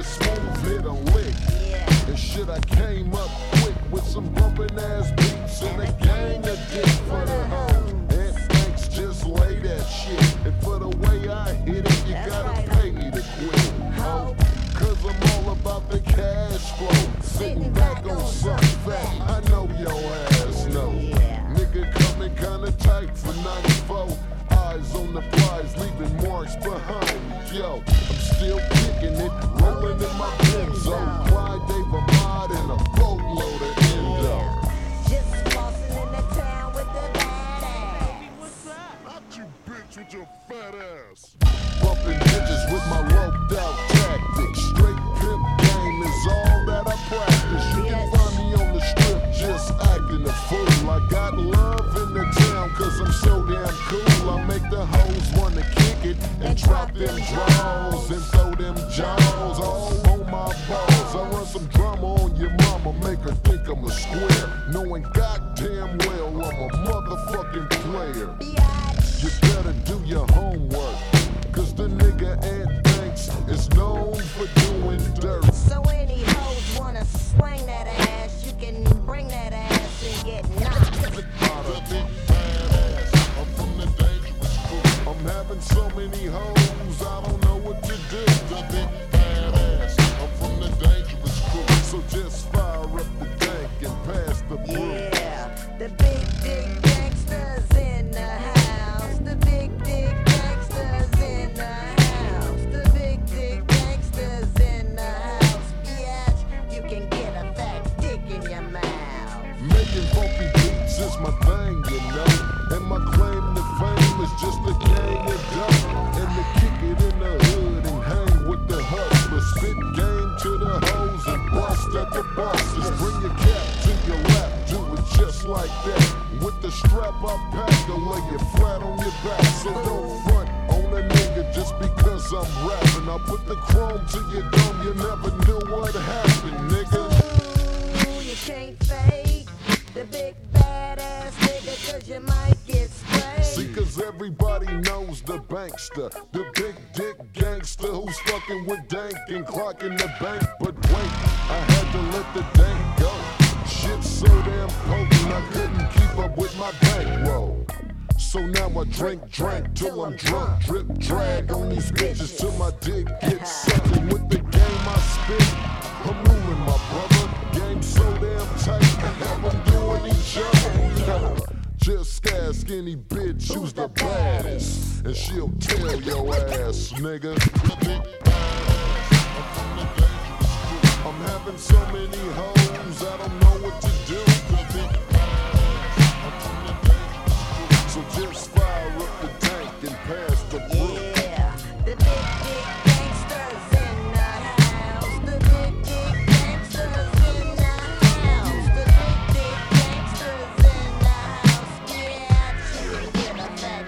nigga smooth hit a lick. And shit, I came up quick with some bumpin' ass beats and a gang of dick for the hoes. And thanks, just lay that shit. And for the way I hit it, you gotta pay me to quit. Ho, cause I'm all about the cash flow. Sitting back on something fat, I know your ass know. Nigga coming kinda tight for 94. Eyes on the prize, leaving marks behind. Yo, bitch your fat ass. Bumping bitches with my roped out tactics. Straight pimp game is all that I practice. You can find me on the strip just acting a fool. I got love in the town cause I'm so damn cool. I make the hoes wanna kick it and drop them draws and throw them jaws all on my balls. I run some drama on your mama, make her think I'm a square. Knowing goddamn well I'm a motherfucking player. You so many hoes, I don't know what to do. Badass. I'm from the dangerous crew. So just fire up the tank and pass the brew. Yeah, the big like that. With the strap I pack, I'll lay you flat on your back. So don't front on a nigga just because I'm rapping. I'll put the chrome to your dome, you never knew what happened, nigga. Ooh, you can't fake the big badass nigga, cause you might get sprayed. See, cause everybody knows the bankster, the big dick gangster who's fucking with dank and clocking the bank. But wait, I had to let the dank So now I drink, drink till I'm drunk, drip, drag on these bitches till my dick gets sucking with the game I spit. I'm ruling my brother, game so damn tight, 'em doing each other. Just ask any bitch who's the baddest, and she'll tell your ass, nigga.